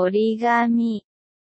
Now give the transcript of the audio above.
折り紙。